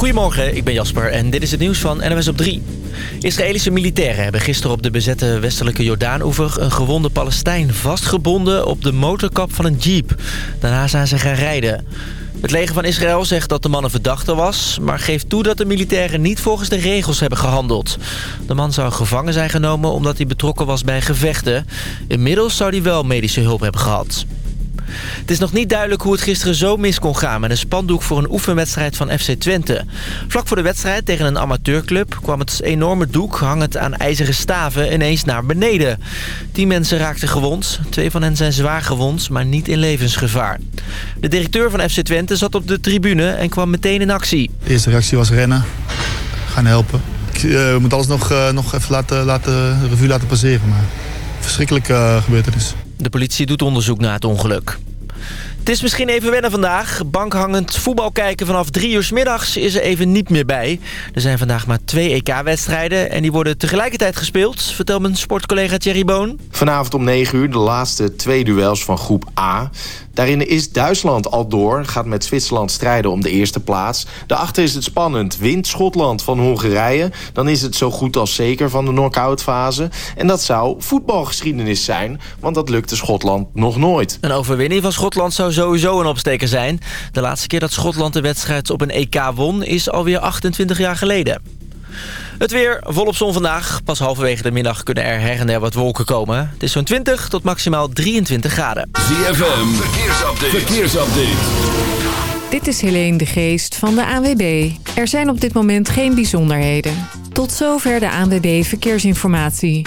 Goedemorgen, ik ben Jasper en dit is het nieuws van NWS op 3. Israëlische militairen hebben gisteren op de bezette westelijke Jordaanoever... een gewonde Palestijn vastgebonden op de motorkap van een jeep. Daarna zijn ze gaan rijden. Het leger van Israël zegt dat de man een verdachte was... maar geeft toe dat de militairen niet volgens de regels hebben gehandeld. De man zou gevangen zijn genomen omdat hij betrokken was bij gevechten. Inmiddels zou hij wel medische hulp hebben gehad. Het is nog niet duidelijk hoe het gisteren zo mis kon gaan... met een spandoek voor een oefenwedstrijd van FC Twente. Vlak voor de wedstrijd tegen een amateurclub... kwam het enorme doek hangend aan ijzeren staven ineens naar beneden. Tien mensen raakten gewond. Twee van hen zijn zwaar gewond, maar niet in levensgevaar. De directeur van FC Twente zat op de tribune en kwam meteen in actie. De eerste reactie was rennen, gaan helpen. Ik uh, moet alles nog, uh, nog even laten, laten, revue laten passeren. Maar verschrikkelijke uh, gebeurtenis. De politie doet onderzoek naar het ongeluk. Het is misschien even wennen vandaag. Bankhangend voetbal kijken vanaf drie uur s middags is er even niet meer bij. Er zijn vandaag maar twee EK-wedstrijden en die worden tegelijkertijd gespeeld, vertelt mijn sportcollega Thierry Boon. Vanavond om 9 uur de laatste twee duels van groep A. Daarin is Duitsland al door, gaat met Zwitserland strijden om de eerste plaats. Daarachter is het spannend. Wint Schotland van Hongarije, dan is het zo goed als zeker van de knock-out fase. En dat zou voetbalgeschiedenis zijn, want dat lukte Schotland nog nooit. Een overwinning van Schotland zou sowieso een opsteker zijn. De laatste keer dat Schotland de wedstrijd op een EK won is alweer 28 jaar geleden. Het weer volop zon vandaag. Pas halverwege de middag kunnen er her en der wat wolken komen. Het is zo'n 20 tot maximaal 23 graden. ZFM, verkeersupdate. verkeersupdate. Dit is Helene de Geest van de ANWB. Er zijn op dit moment geen bijzonderheden. Tot zover de ANWB Verkeersinformatie.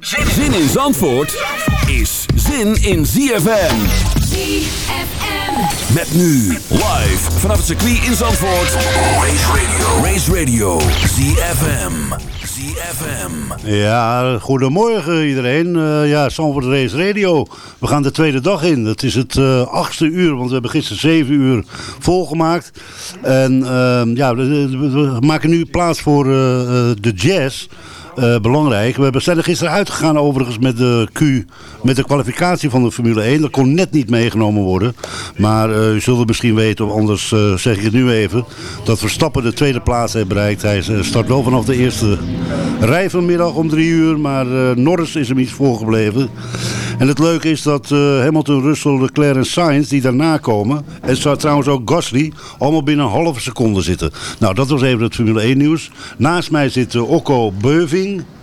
Zin in Zandvoort is zin in ZFM. ZFM. Met nu live vanaf het circuit in Zandvoort. Race Radio. Race Radio. ZFM. ZFM. Ja, goedemorgen iedereen. Uh, ja, Zandvoort Race Radio. We gaan de tweede dag in. Het is het uh, achtste uur, want we hebben gisteren zeven uur volgemaakt. En uh, ja, we, we, maken nu plaats voor uh, de jazz. Uh, belangrijk. We zijn er gisteren uitgegaan overigens met de Q, met de kwalificatie van de Formule 1. Dat kon net niet meegenomen worden. Maar uh, u zult het misschien weten, of anders uh, zeg ik het nu even, dat Verstappen de tweede plaats heeft bereikt. Hij start wel vanaf de eerste rij vanmiddag om drie uur, maar Norris is hem iets voorgebleven. En het leuke is dat Hamilton, Russell, Leclerc en Sainz, die daarna komen, en zo trouwens ook Gasly, allemaal binnen een halve seconde zitten. Nou, dat was even het Formule 1 nieuws. Naast mij zit Okko Beuving. doing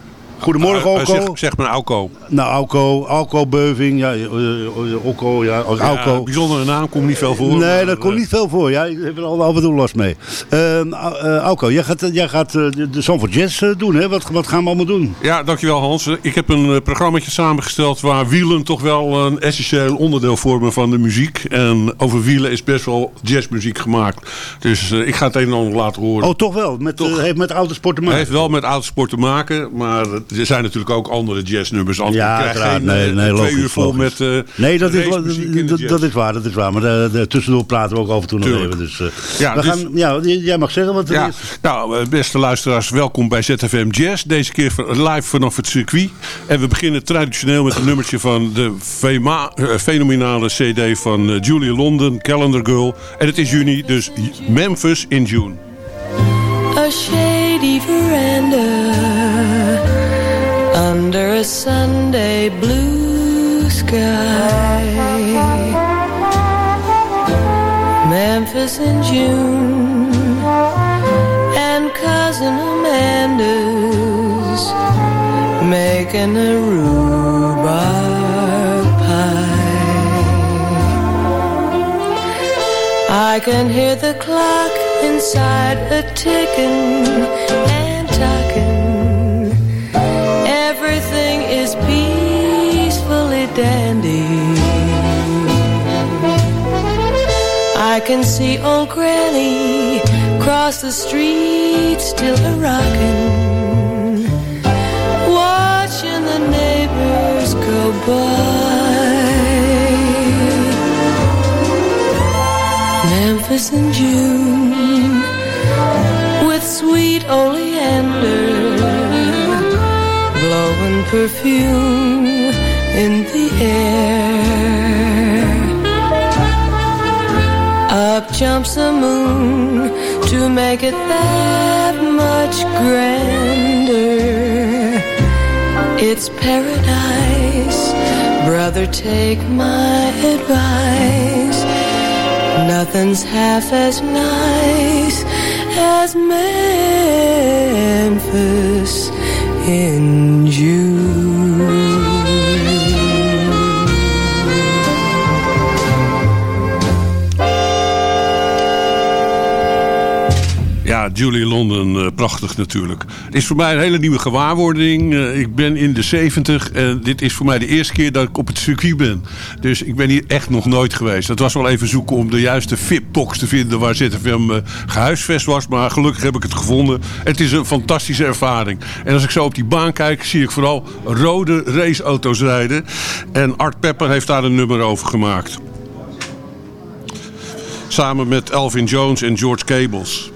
Goedemorgen, Alco. Uh, zeg, zeg maar Alco. Nou, Alco, Alco Beuving, ja, uh, Okko, ja, Alco. Ja, bijzondere naam, komt niet veel voor. Nee, maar, dat komt niet veel voor. Ja, ik heb er al af en toe last mee. Uh, Alco, jij gaat, jij gaat de Sanford Jazz doen, hè? Wat, wat gaan we allemaal doen? Ja, dankjewel Hans. Ik heb een programmaatje samengesteld waar wielen toch wel een essentieel onderdeel vormen van de muziek. En over wielen is best wel jazzmuziek gemaakt. Dus ik ga het een en ander laten horen. Oh, toch wel? Met, toch. heeft met autosport te maken? heeft wel met autosport te maken, maar er zijn natuurlijk ook andere jazznummers. Anders ja, uiteraard. geen, nee, nee, twee logisch, uur vol logisch. met uh, Nee, dat is, dat, dat, is waar, dat is waar. Maar de, de, tussendoor praten we ook af en toe nog even. Dus, uh, ja, we dus, gaan, ja, jij mag zeggen wat er ja, is. Nou, beste luisteraars, welkom bij ZFM Jazz. Deze keer live vanaf het circuit. En we beginnen traditioneel met een nummertje van de fema, uh, fenomenale cd van uh, Julia London, Calendar Girl. En het is juni, dus Memphis in June. A shady veranda under a Sunday blue sky. Memphis in June, and cousin Amanda's making a rhubarb pie. I can hear the clock inside a ticking I I can see old Granny cross the street, still a rockin', watching the neighbors go by. Memphis in June, with sweet oleander, blowing perfume in the air. Up jumps the moon to make it that much grander. It's paradise, brother, take my advice. Nothing's half as nice as Memphis in June. Julie London, eh, prachtig natuurlijk. Het is voor mij een hele nieuwe gewaarwording. Eh, ik ben in de 70 en dit is voor mij de eerste keer dat ik op het circuit ben. Dus ik ben hier echt nog nooit geweest. Het was wel even zoeken om de juiste VIP-box te vinden waar ZFM uh, gehuisvest was. Maar gelukkig heb ik het gevonden. Het is een fantastische ervaring. En als ik zo op die baan kijk, zie ik vooral rode raceauto's rijden. En Art Pepper heeft daar een nummer over gemaakt. Samen met Elvin Jones en George Cables.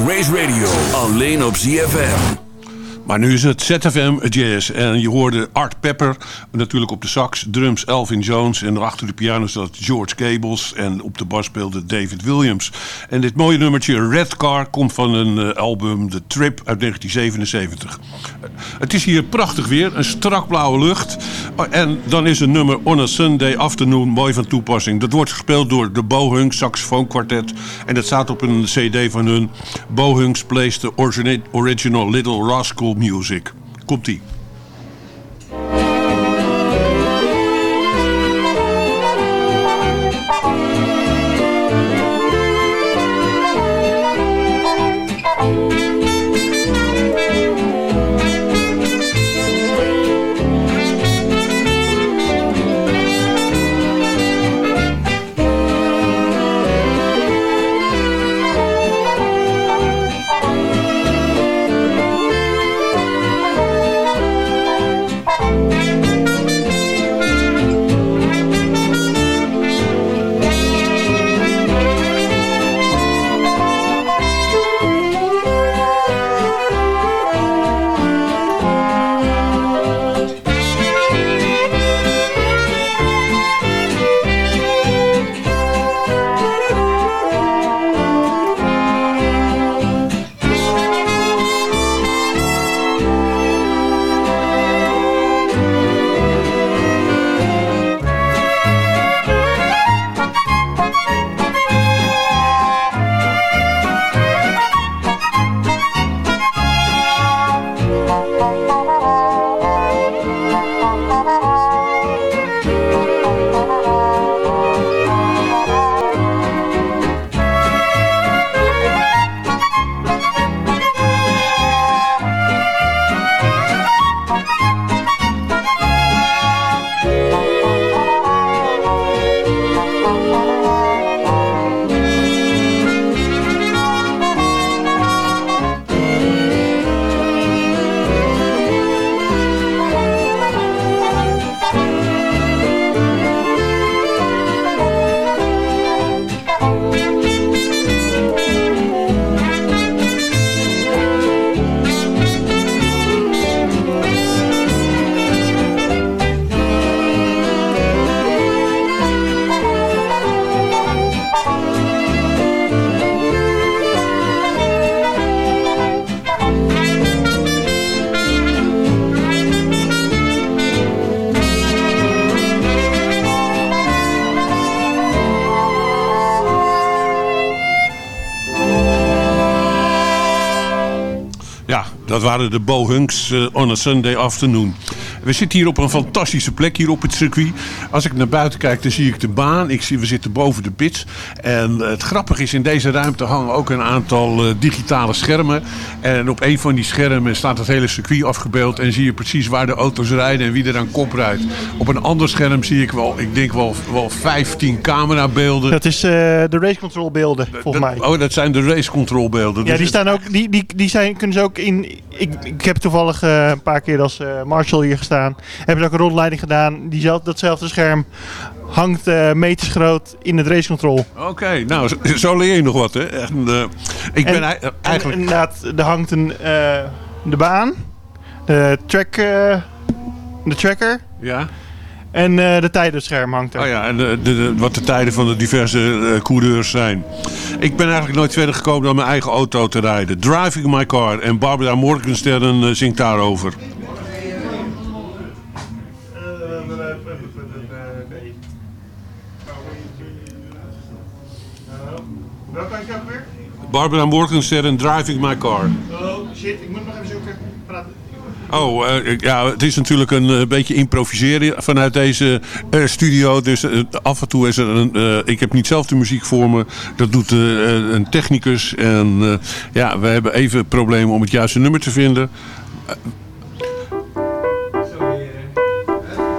Race Radio, alleen op ZFM. Maar nu is het ZFM Jazz. En je hoorde Art Pepper, natuurlijk op de sax, drums Elvin Jones. En achter de piano zat George Cables. En op de bas speelde David Williams. En dit mooie nummertje Red Car komt van een eh, album The Trip uit 1977. Eh, het is hier prachtig weer, een strak blauwe lucht. Oh, En dan is een nummer On a Sunday Afternoon mooi van toepassing. Dat wordt gespeeld door de Bohung Saxophone Quartet. En dat staat op een cd van hun Bohungs Plays the origina- Original Little Rascal Music. Komt-ie. Dat waren de Bohunks eh, on a Sunday afternoon. We zitten hier op een fantastische plek hier op het circuit. Als ik naar buiten kijk, dan zie ik de baan. Ik zie, we zitten boven de pits. En eh, het grappige is, in deze ruimte hangen ook een aantal eh, digitale schermen. En op een van die schermen staat het hele circuit afgebeeld. En zie je precies waar de auto's rijden en wie er aan kop rijdt. Op een ander scherm zie ik wel, ik denk wel, wel 15 camerabeelden. Dat is eh, de race control beelden, volgens mij. Oh, dat zijn de race control beelden. Ja, Dus die staan ook, die, die, die zijn, kunnen ze ook in. Ik, ik heb toevallig een paar keer als Marshall hier gestaan. Hebben ze ook een rondleiding gedaan. Diezelfde, datzelfde scherm hangt eh, meters groot in het race control. Oké, nou, zo, zo leer je nog wat, hè? En, eh, ik ben En- ei- En eigenlijk... inderdaad, er hangt een, eh, de baan, de, track, de tracker Ja? en eh, de tijdenscherm hangt er. Oh ja, en de, de, wat de tijden van de diverse coureurs zijn. Ik ben eigenlijk nooit verder gekomen dan mijn eigen auto te rijden. Driving my car. En Barbara Morgenstern eh, zingt daarover. Barbara Morgenstern, Driving my car. Oh shit, ik moet nog even zoeken. Praten. Oh, eh, ja, het is natuurlijk een eh, beetje improviseren vanuit deze eh, studio. Dus af en toe is er een... eh, ik heb niet zelf de muziek voor me. Dat doet een technicus. En eh, ja, we hebben even problemen om het juiste nummer te vinden.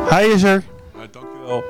Hij is er. dankjewel.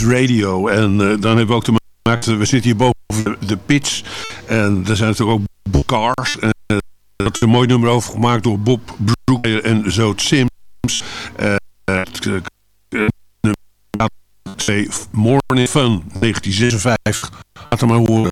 Radio. En eh, dan hebben we ook te maken, we zitten hier boven de, pitch. En er zijn natuurlijk ook cars. En uh, dat is een mooi nummer over gemaakt door Bob Broek en Zoot Sims. Uh, Morning Fun 1956. Laat hem maar horen.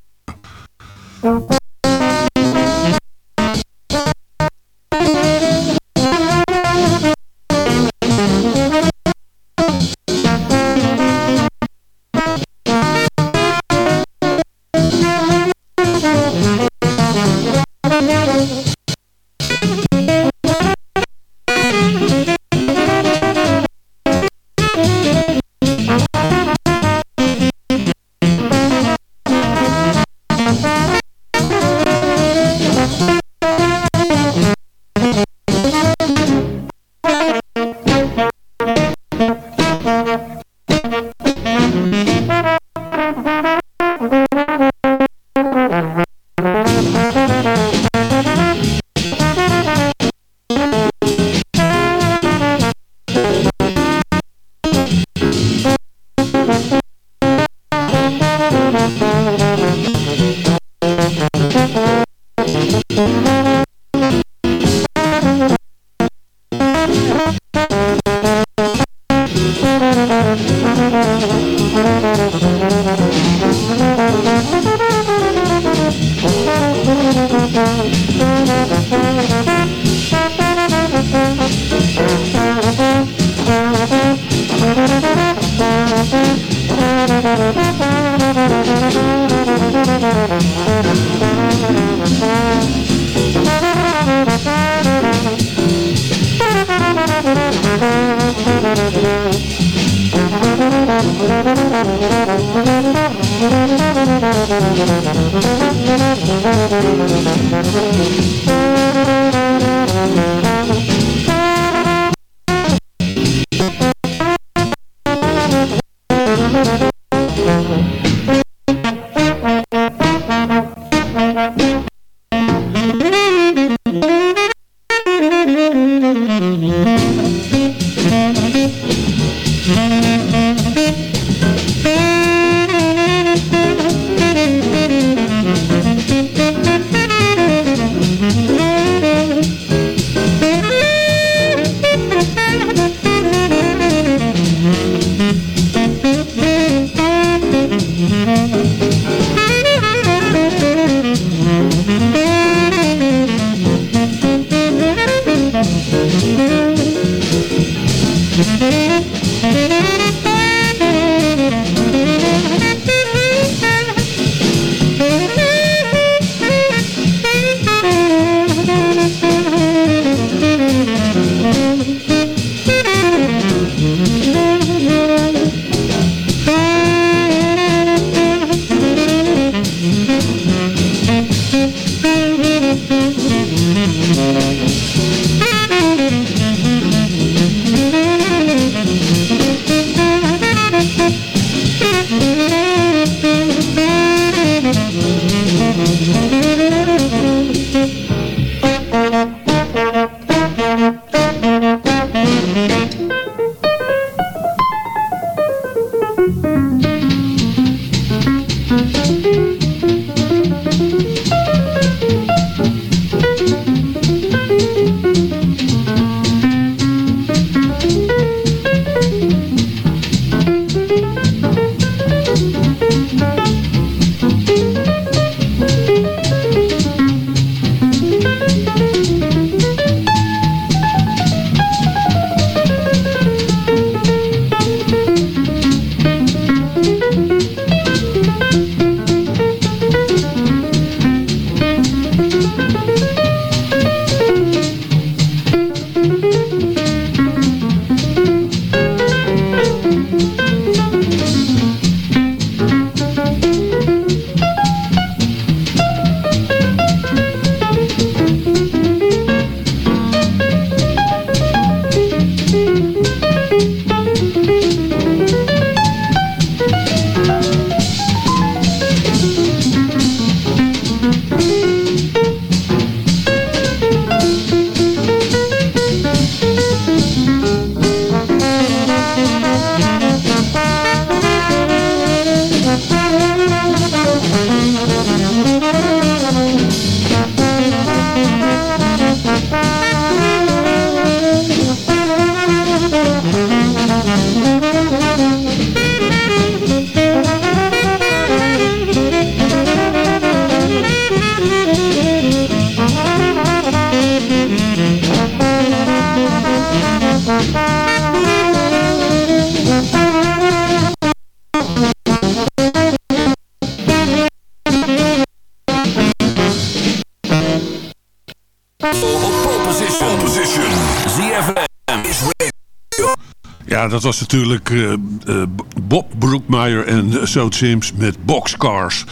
Dat was natuurlijk eh, eh, Bob Brookmeyer en So Sims met Boxcars.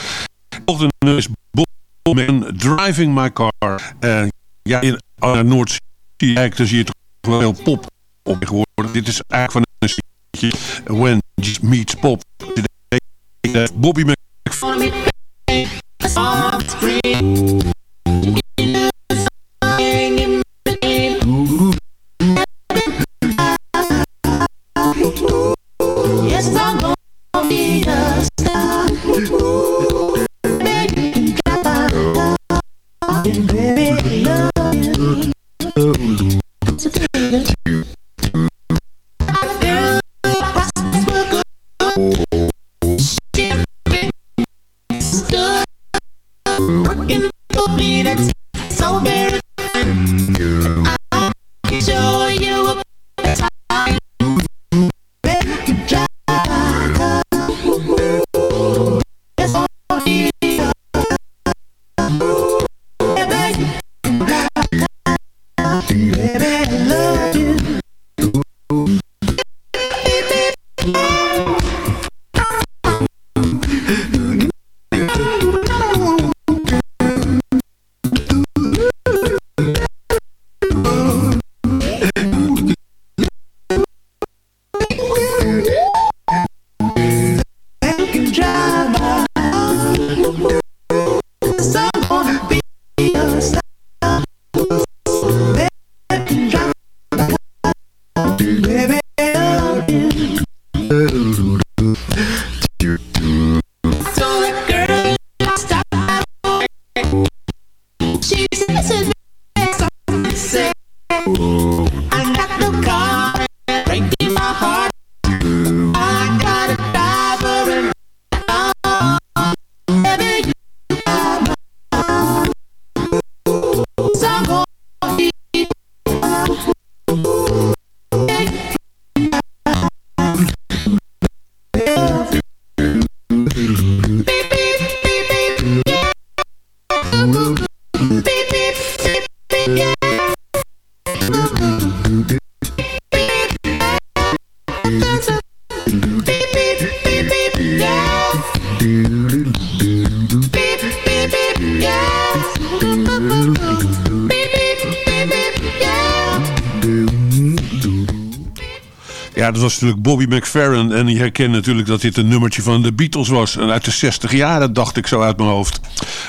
Volgende is Bob Driving My Car. En ja, in Noordzee zie je toch wel heel pop op geworden. Dit is natuurlijk Bobby McFerrin. En je herkent natuurlijk dat dit een nummertje van de Beatles was. En uit de 60 jaren, dacht ik zo uit mijn hoofd.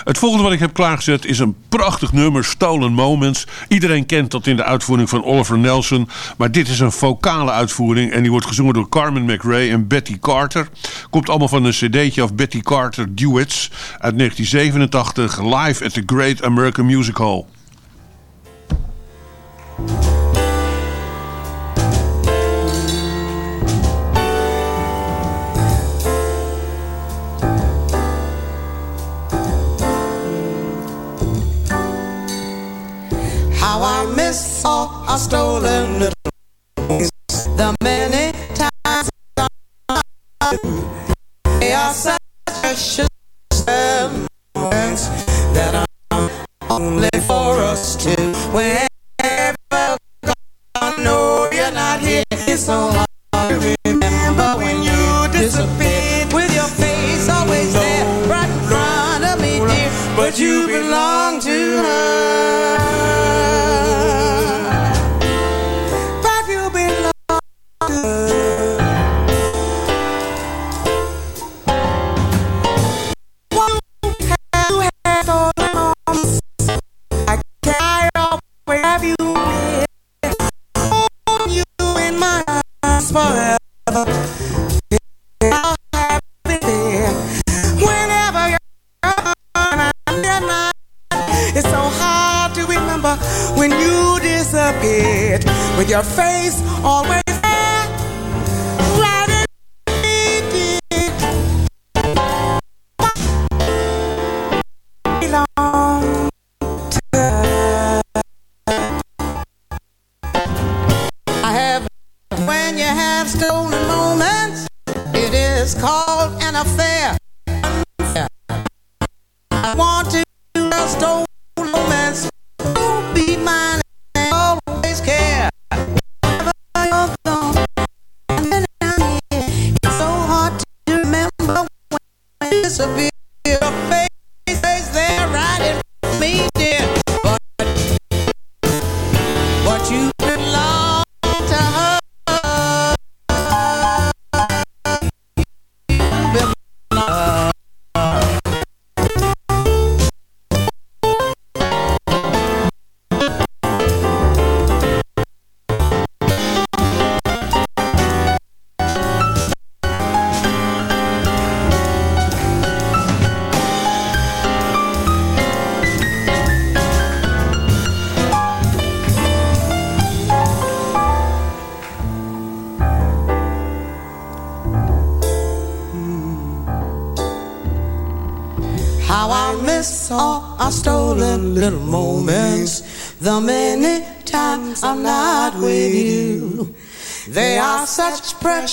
Het volgende wat ik heb klaargezet is een prachtig nummer, Stolen Moments. Iedereen kent dat in de uitvoering van Oliver Nelson. Maar dit is een vocale uitvoering. En die wordt gezongen door Carmen McRae en Betty Carter. Komt allemaal van een cd'tje of Betty Carter Duets uit 1987. Live at the Great American Music Hall. Stolen. The many times they are such precious moments that are only for us two.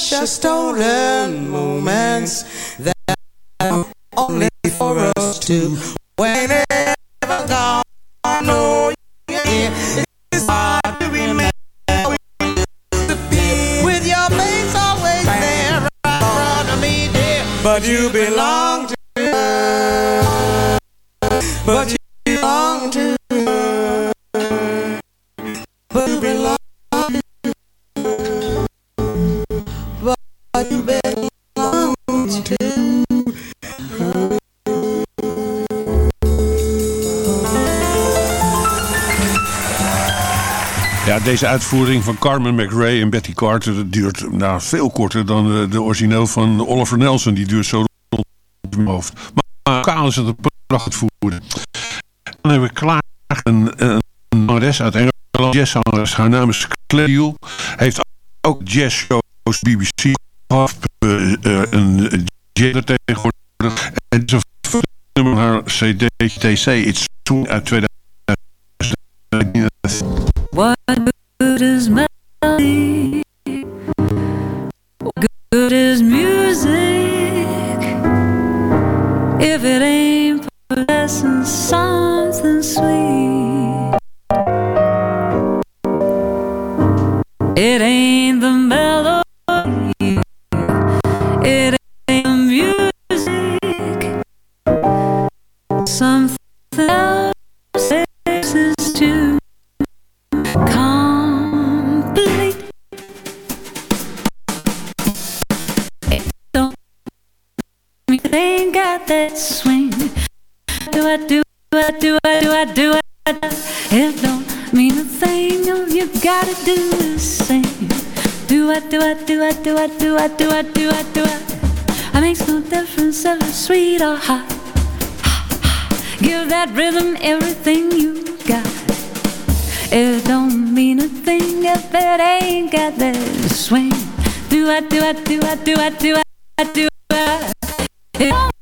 precious stolen moments that are only for us to whenever gone. No, yeah, it's hard to remember with your face always there in front of me, dear. But you. Be Ja, deze uitvoering van Carmen McRae en Betty Carter duurt nou, veel korter dan de, origineel van Oliver Nelson. Die duurt zo rond mijn hoofd. Maar lokaal is het een prachtig voeren. Dan hebben we klaar een, een uit Engeland. Haar naam is Claire Heeft ook jazzshows BBC gehad. eh, eh, een jazzer tegenwoordig. En een nummer haar CD TC. It's Soon uit 2000. What good is melody? Good is music if it ain't possessing something sweet? It ain't I do I do? It don't mean a thing. All you gotta do is sing. Do I do I do I do I do I do I do I do I? It makes no difference if it's sweet or hot. Give that rhythm everything you got. It don't mean a thing if it ain't got that swing. Do I do I do I do I do I do I? It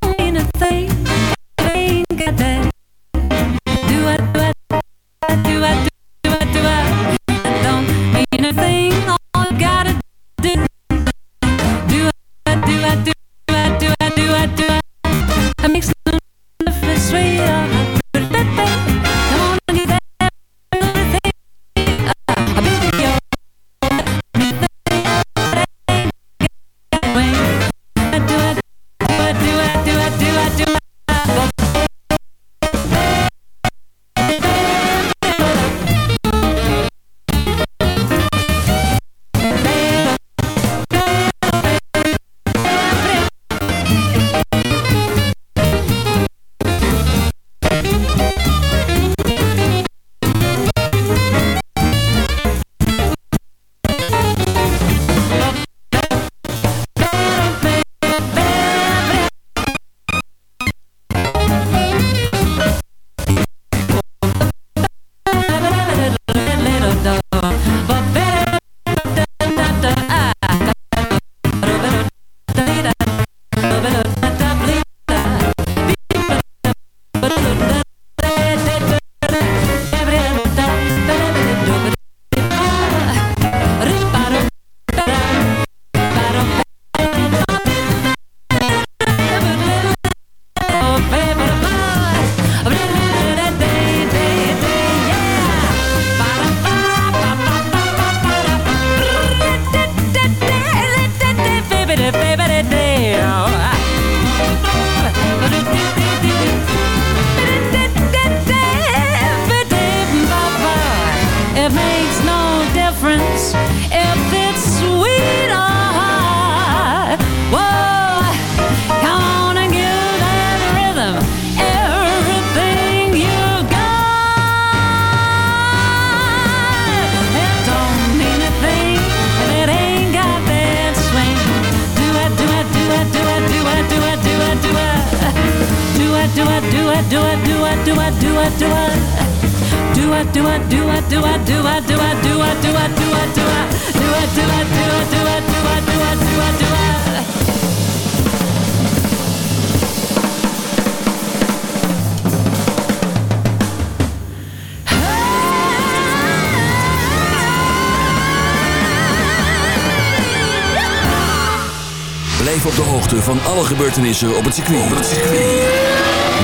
op het circuit. Het circuit.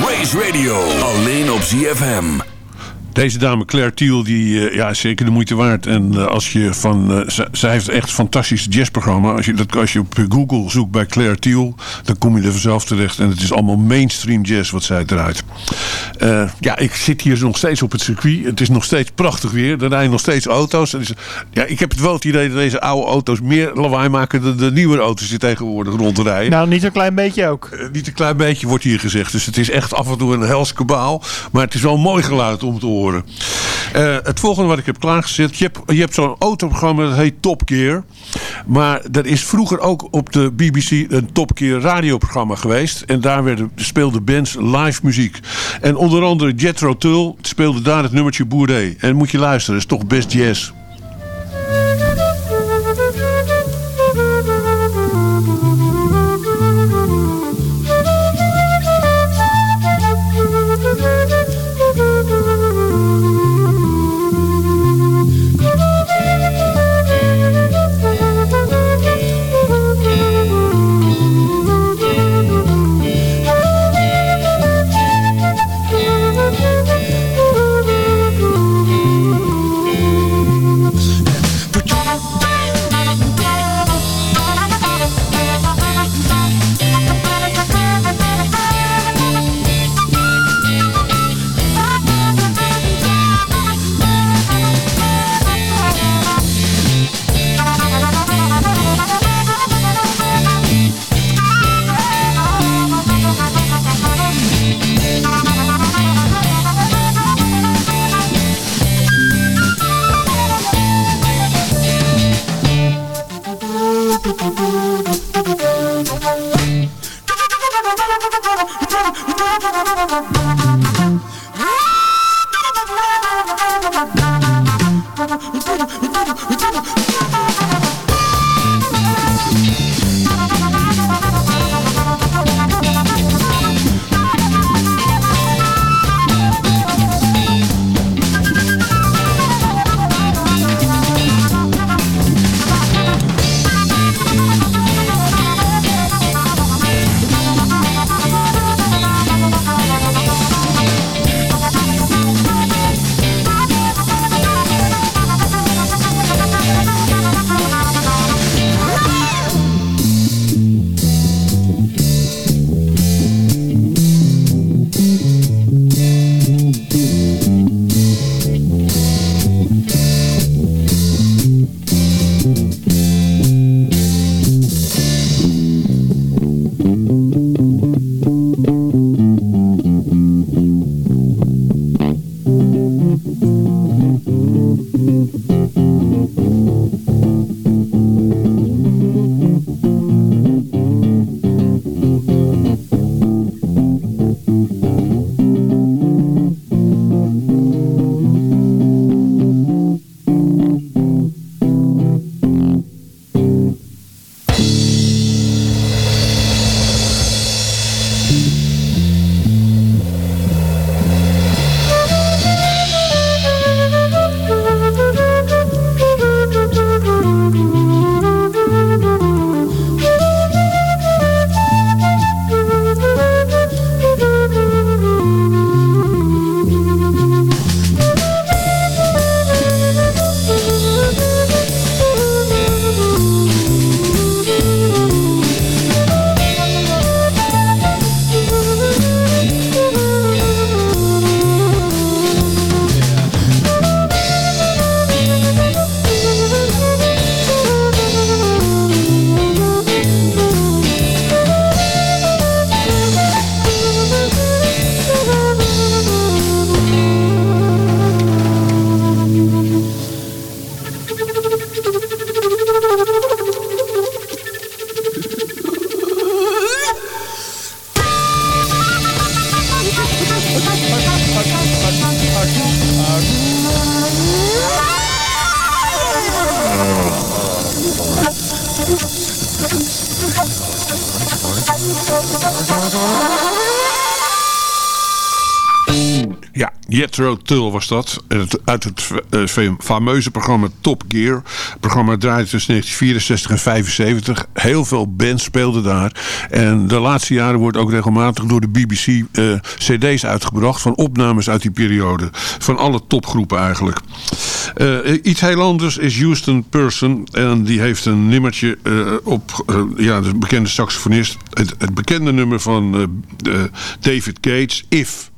Race Radio, alleen op ZFM. Deze dame Claire Thiel, die eh, ja, is zeker de moeite waard. En eh, als je van, eh, zij heeft echt een fantastisch jazzprogramma. Als je, dat, als je op Google zoekt bij Claire Thiel, dan kom je er vanzelf terecht. En het is allemaal mainstream jazz wat zij draait. Eh, ja, ik zit hier nog steeds op het circuit. Het is nog steeds prachtig weer. Er rijden nog steeds auto's. Ja, ik heb het wel het idee dat deze oude auto's meer lawaai maken dan de nieuwe auto's die tegenwoordig rondrijden. Nou, niet zo'n klein beetje ook. Eh, niet een klein beetje wordt hier gezegd. Dus het is echt af en toe een hels kabaal. Maar het is wel een mooi geluid om te horen. Eh, het volgende wat ik heb klaargezet. Je hebt, je hebt zo'n autoprogramma dat heet Top Gear. Maar er is vroeger ook op de BBC een Top Gear radioprogramma geweest. En daar werden, speelden bands live muziek. En onder andere Jethro Tull speelde daar het nummertje Boeré. En moet je luisteren, dat is toch best jazz. Jethro Tull was dat. Uit het eh, fa- fameuze programma Top Gear. Het programma draaide tussen 1964 en 75. Heel veel bands speelden daar. En de laatste jaren wordt ook regelmatig door de BBC eh, cd's uitgebracht... van opnames uit die periode. Van alle topgroepen eigenlijk. Eh, iets heel anders is Houston Person. En die heeft een nummertje eh, op... eh, ja, de bekende saxofonist. Het, het bekende nummer van eh, eh, David Gates, If...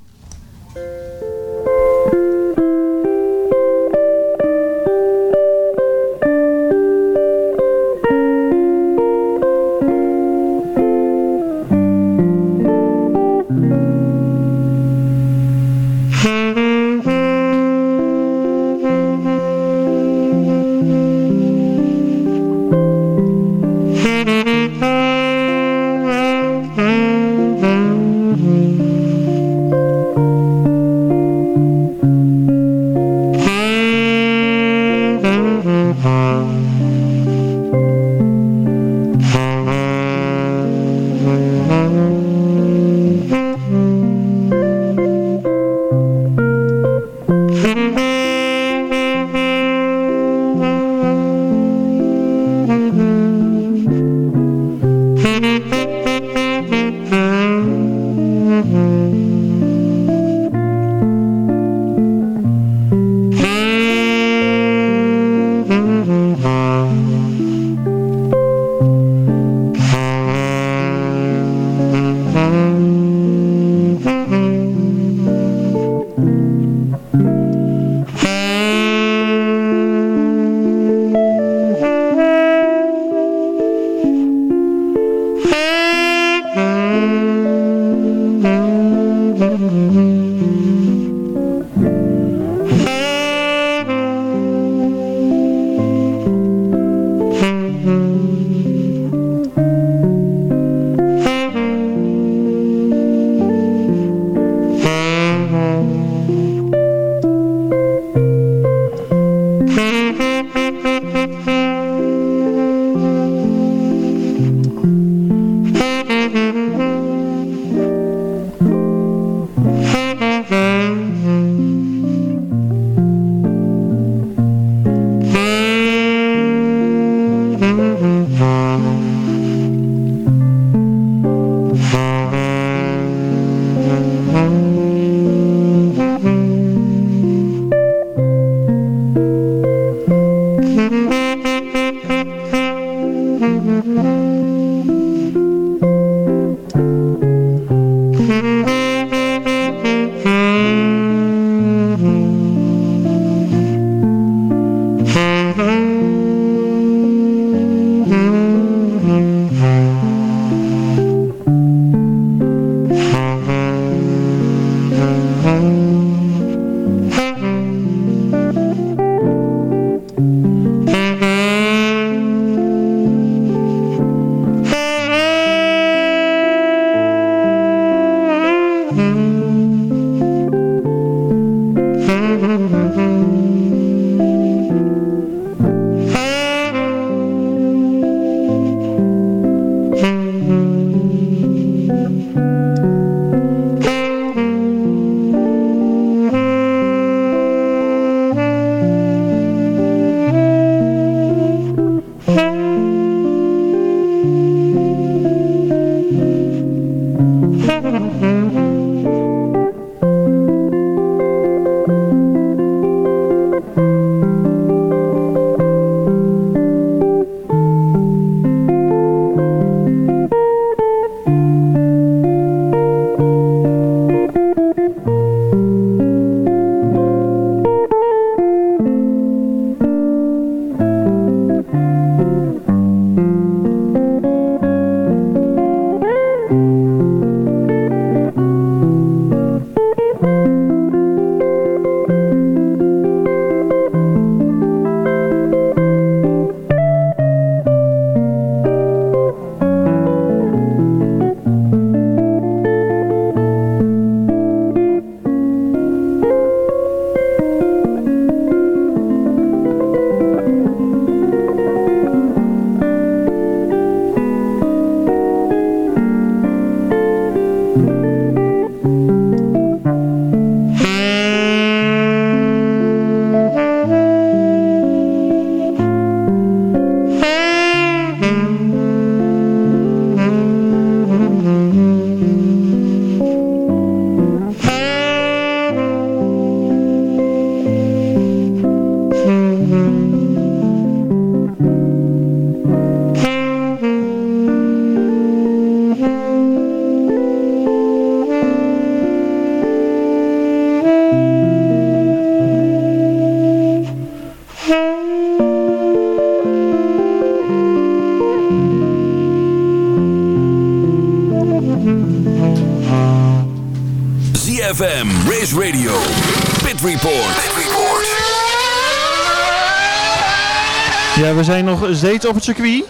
steeds op het circuit.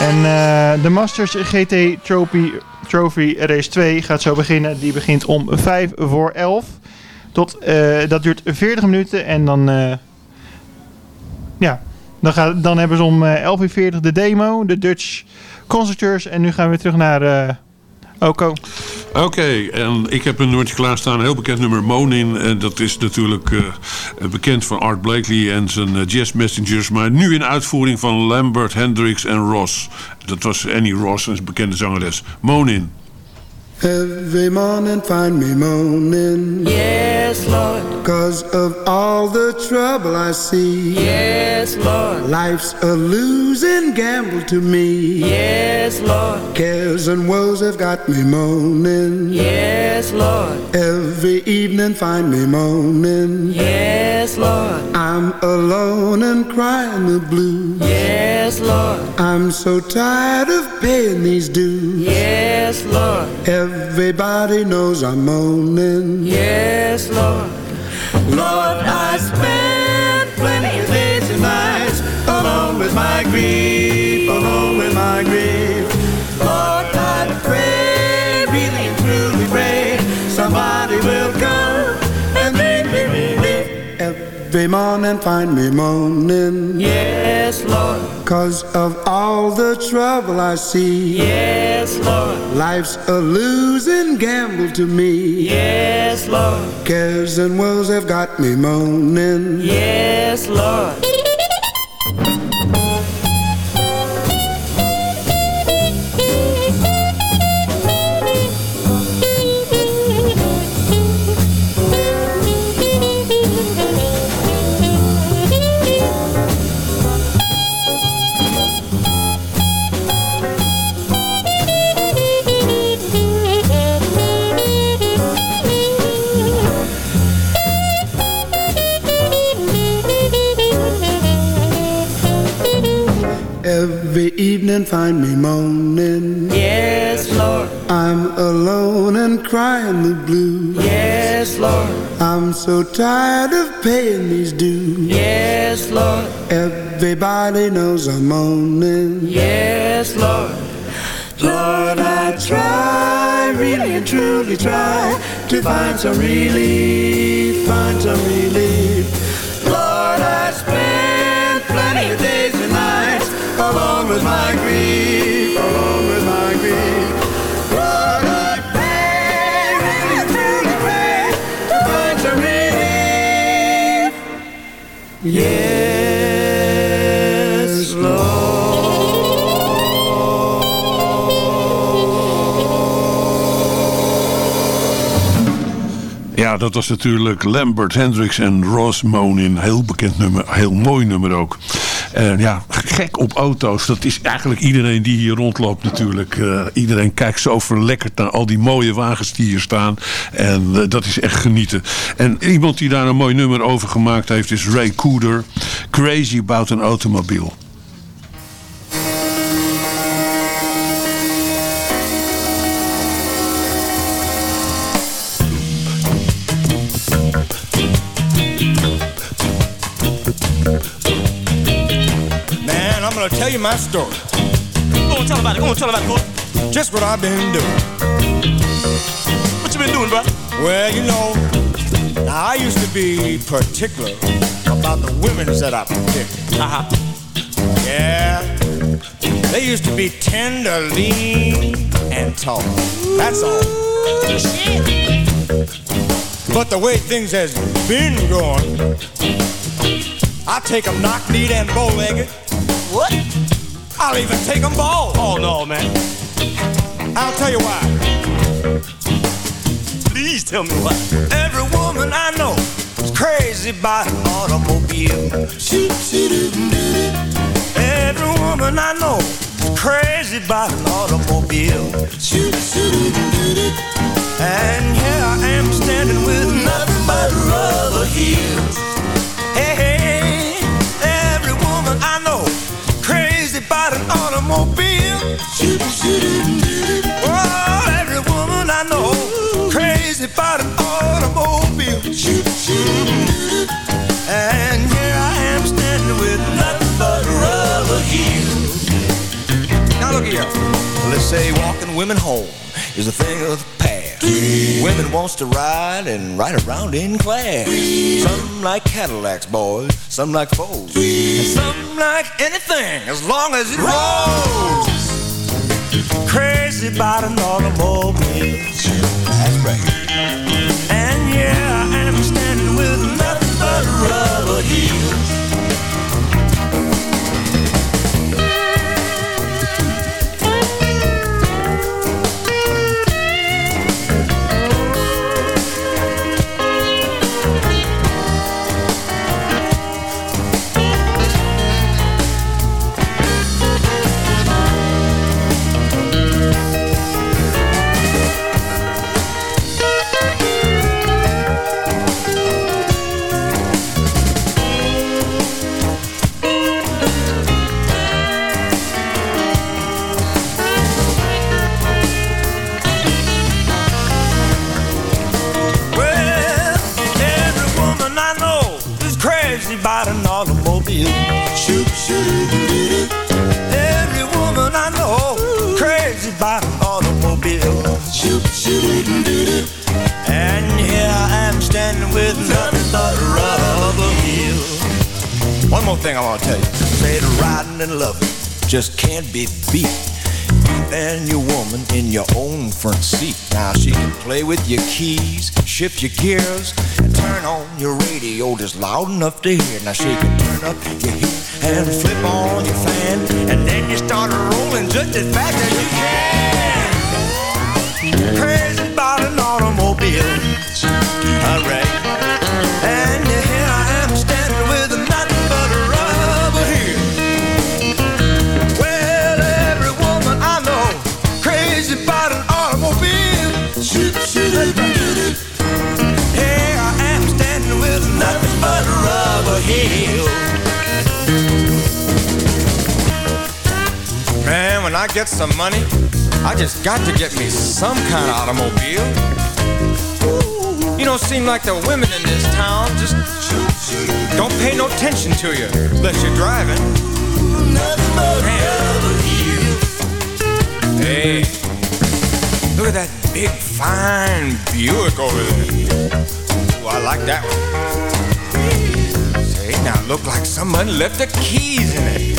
En eh, de Masters GT Trophy, Trophy Race 2 gaat zo beginnen. Die begint om 5 voor 11. Tot, eh, dat duurt 40 minuten en dan... eh, ja, dan, gaat, dan hebben ze om eh 11 uur 40 de demo, de Dutch Constructeurs. En nu gaan we weer terug naar Oko. Oké, en ik heb een nummertje klaarstaan, een heel bekend nummer, Monin. En dat is natuurlijk eh, bekend van Art Blakely en zijn eh, Jazz Messengers. Maar nu in uitvoering van Lambert, Hendricks en Ross. Dat was Annie Ross, een bekende zangeres. Monin. Every morning find me moaning. Yes, Lord. Cause of all the trouble I see. Yes, Lord. Life's a losing gamble to me. Yes, Lord. Cares and woes have got me moaning. Yes, Lord. Every evening find me moaning. Yes, Lord. I'm alone and crying the blues. Yes, Lord. I'm so tired of paying these dues. Yes, Lord. Everybody knows I'm moaning. Yes, Lord. Lord, I spend Every morning find me moaning. Yes, Lord. Cause of all the trouble I see. Yes, Lord. Life's a losing gamble to me. Yes, Lord. Cares and woes have got me moaning. Yes, Lord. Evening find me moaning. Yes, Lord. I'm alone and crying the blues. Yes, Lord. I'm so tired of paying these dues. Yes, Lord. Everybody knows I'm moaning. Yes, Lord. Lord, I try, really and truly try to find some relief, find some relief. Yes, Lord. Ja, dat was natuurlijk Lambert, Hendricks en Ross Monin. Heel bekend nummer, heel mooi nummer ook. En ja, gek op auto's. Dat is eigenlijk iedereen die hier rondloopt natuurlijk. Eh, iedereen kijkt zo verlekkerd naar al die mooie wagens die hier staan. En eh, dat is echt genieten. En iemand die daar een mooi nummer over gemaakt heeft is Ray Cooder. Crazy About an Automobile. My story. Go on, tell about it. Go on, tell about it, boy. Just what I've been doing. What you been doing, bro? Well, you know, now I used to be particular about the women that I picked. Uh-huh. Yeah. They used to be tender, lean, and tall. That's all. But the way things has been going, I take take 'em knock-kneed and bow-legged. What? I'll even take 'em bald. Oh, no, man. I'll tell you why. Please tell me why. Every woman I know is crazy about an automobile. Every woman I know is crazy about an automobile. And here I am standing with nothing but rubber heels. Oh, every woman I know crazy automobile. And here I am standing with nothing but rubber heels. Now look here. Let's say walking women home is a thing of the past. Women wants to ride and ride around in class. Some like Cadillacs, boys. Some like foes. Some like anything as long as it rolls. Crazy about an automobile. That's right. And yeah, I am standing with nothing but rubber heels. Every woman I know crazy about an automobile. Shoot, shoot, doo And here I am standing with nothing but rubber heels. One more thing I want to tell you. Say riding and loving just can't be beat and your woman in your own front seat. Now she can play with your keys, shift your gears, and turn on your radio just loud enough to hear. Now she can turn up your heat and flip on your fan, and then you start rolling just as fast as you can. Crazy about an automobile. Alright. And I get some money, I just got to get me some kind of automobile. You don't seem like the women in this town just don't pay no attention to you unless you're driving. Hey, look at that big, fine Buick over there. Ooh, I like that one. Say, now look like someone left the keys in it.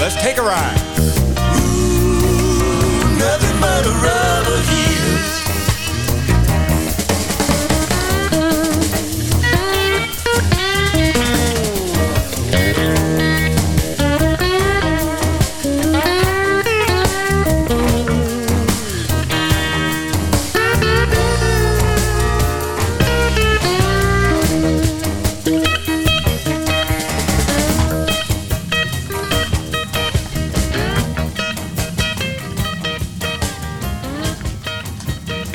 Let's take a ride but a rubber here.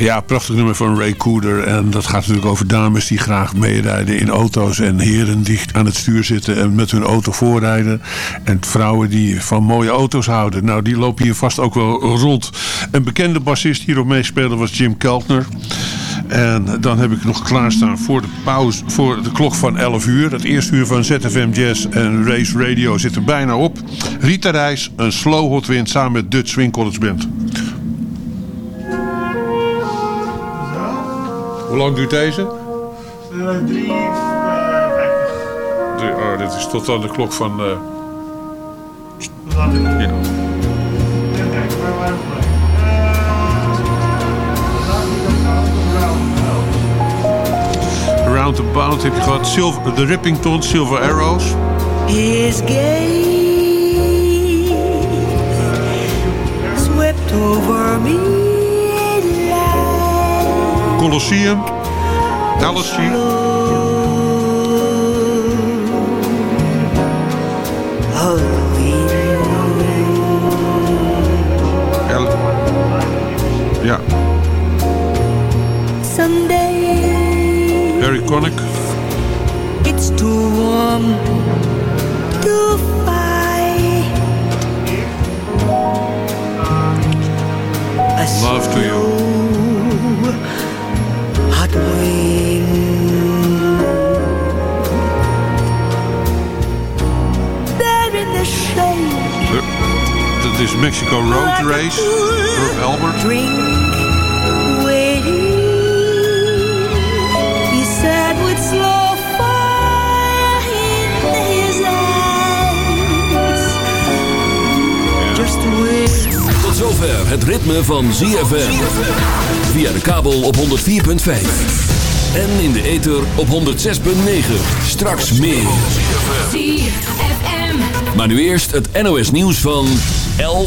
Ja, prachtig nummer van Ray Cooder. En dat gaat natuurlijk over dames die graag meerijden in auto's. En heren die aan het stuur zitten en met hun auto voorrijden. En vrouwen die van mooie auto's houden. Nou, die lopen hier vast ook wel rond. Een bekende bassist die hierop meespeelde was Jim Keltner. En dan heb ik nog klaarstaan voor de pauze, voor de klok van 11 uur. Het eerste uur van ZFM Jazz en Race Radio zit er bijna op. Rita Reis, een slow hot wind samen met Dutch Swing College Band. Hoe lang duurt deze? Drie, Drie- Oh, dit is tot aan de klok van... eh, ja. Roundabout heb je gehad. Silver, de Rippingtons, Silver Arrows. His gaze swept over me Colosseum. Alles hier. El ja. Very. It's too warm to fight. Love to you. Het is Mexico Road Race. Herb Albert. He said with slow fire in his eyes. Just wait. Tot zover het ritme van ZFM. Via de kabel op 104.5. En in de ether op 106.9. Straks meer. ZFM. Maar nu eerst het NOS nieuws van 11